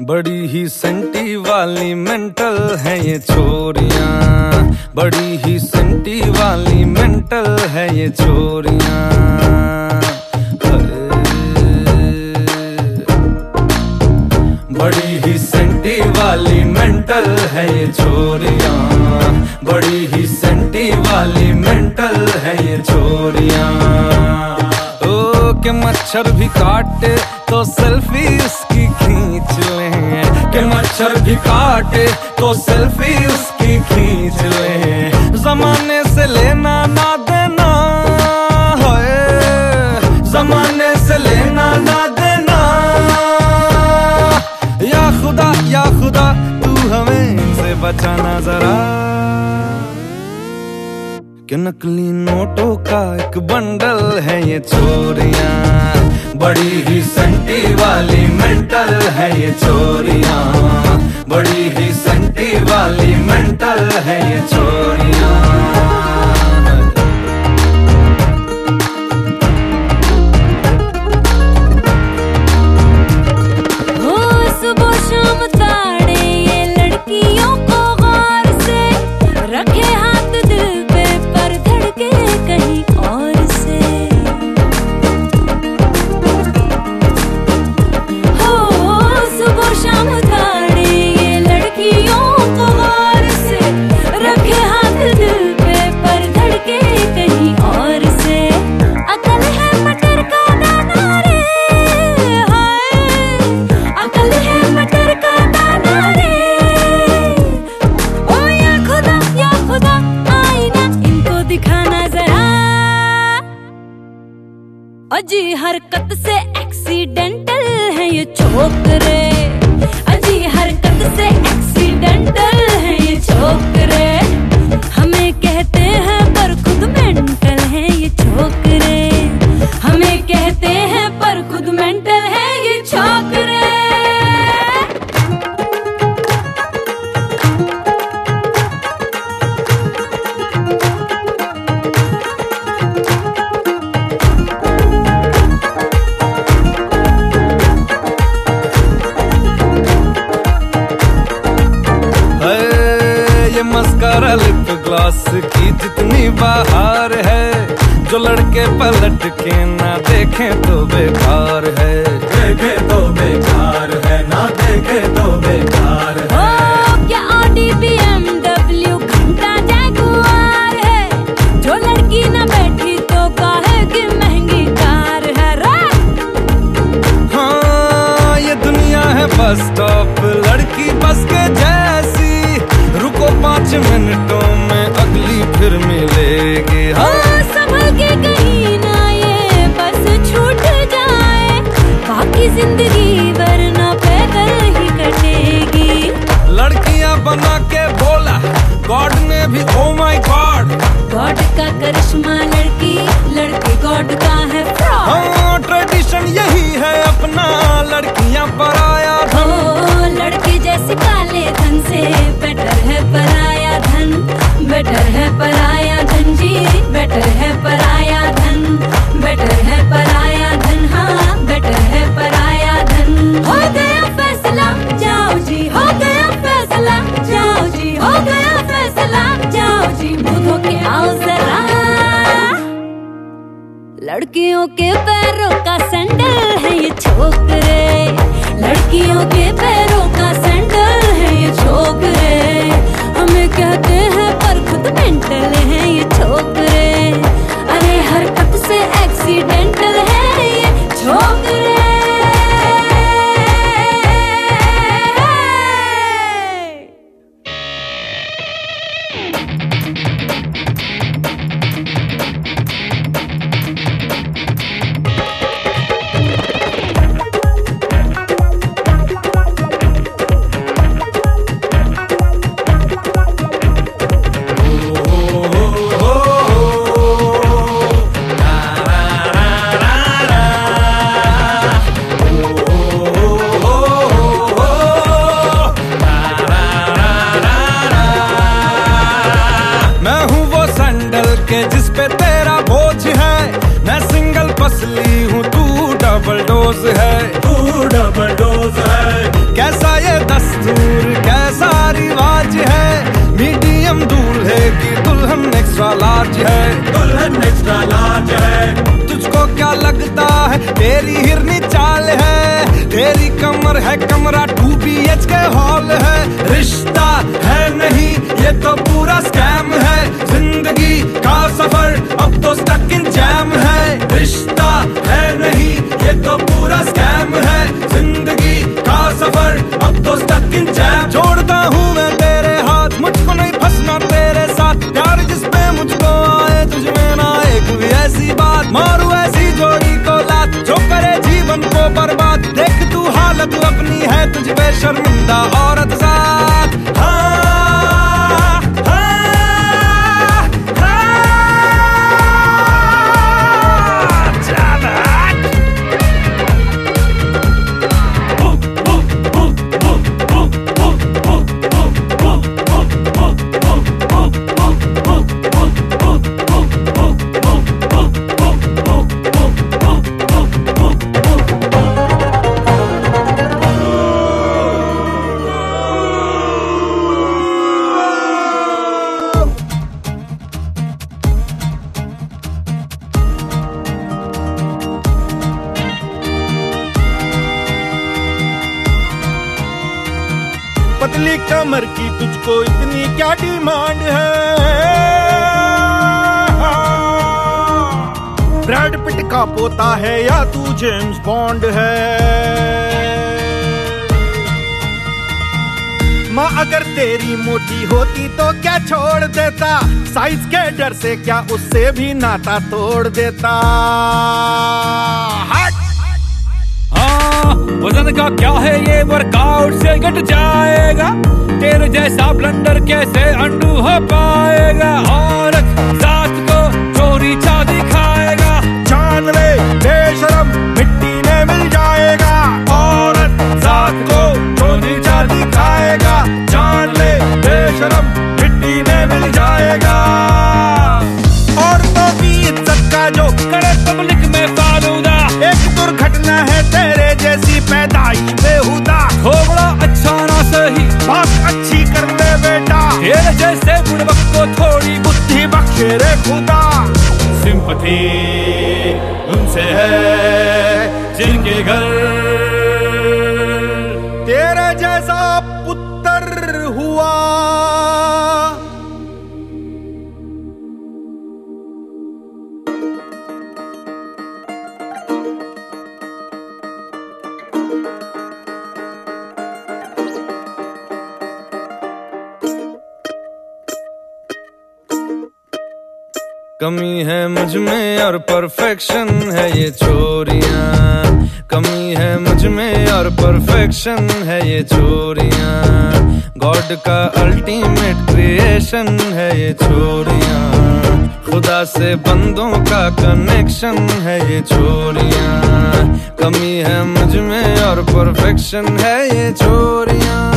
बड़ी ही सेंटी वाली मेंटल है ये चोरियाँ। बड़ी ही सेंटी वाली मेंटल है ये चोरियाँ। मच्छर भी काटे तो सेल्फी उसकी खींच ले। के मच्छर भी काटे तो सेल्फी उसकी खींच ले। जमाने से लेना ना देना है जमाने से लेना ना देना। या खुदा या खुदा, तू हमें से बचाना जरा। कि नकली नोटों का एक बंडल है ये चोरिया। बड़ी ही संटी वाली मेंटल है ये चोरिया। बड़ी अजी हरकत से एक्सीडेंटल है ये छोकरे। अजी हरकत से एक्सीडेंटल है ये छोकरे। देखे तो बेकार है। देखे तो बेकार है ना देखे तो बेकार है। ओ, क्या ऑडी बीएमडब्ल्यू घंटा जैगुआर है? जो लड़की ना बैठी तो काहे की महँगी कार है? रे हाँ ये दुनिया है बस स्टॉप लड़की बस के जैसी। रुको पाँच मिनटों में अगली फिर मिलेगी। हाँ संभल के कहीं बस छूट जाए। बाकी ज़िंदगी वरना पैदल ही कटेगी। लड़कियाँ बना के बोला गॉड ने भी ओ माय गॉड गॉड का करिश्मा लड़की लड़के गॉड का है हाँ ट्रेडिशन यही है अपना लड़कियाँ पराया धन। ओ लड़के जैसे काले धन से बेटर है पराया धन। बेटर है पराया धन जी बेटर है पराया लड़कियों के पैरों का सैंडल है ये छोकरे। लड़कियों के पैरों का सैंडल है ये छोकरे। हमें कहते हैं पर खुद मेंटल है ये छोकरे। कैसा ये दस्तूर कैसा रिवाज है? मीडियम धूल है कि दुल्हन एक्स्ट्रा लार्ज है। दुल्हन एक्स्ट्रा लार्ज है। तुझको क्या लगता है? तेरी हिरनी चाल है। तेरी कमर है कमरा टू बी एच पतली कमर की तुझको इतनी क्या डिमांड है? ब्रैड पिट का पोता है या तू जेम्स बॉन्ड है? माँ, अगर तेरी मोटी होती तो क्या छोड़ देता? साइज़ के डर से क्या उससे भी नाता तोड़ देता? वज़न का क्या है ये वर्कआउट से घट जाएगा? तेरे जैसा ब्लंडर कैसे अंडू हो पाएगा? और साथ को चोरी चा बात अच्छी कर ले बेटा। तेरे जैसे बुड़बक को थोड़ी बुद्धि बख्शे रे खुदा। सिंपथी उनसे है जिनके घर कमी है मुझमें और परफेक्शन है ये चोरियाँ। कमी है मुझमें और परफेक्शन है ये चोरियाँ। गॉड का अल्टीमेट क्रिएशन है ये चोरियाँ। खुदा से बंदों का कनेक्शन है ये चोरियाँ। कमी है मुझमें और परफेक्शन है ये चोरियाँ।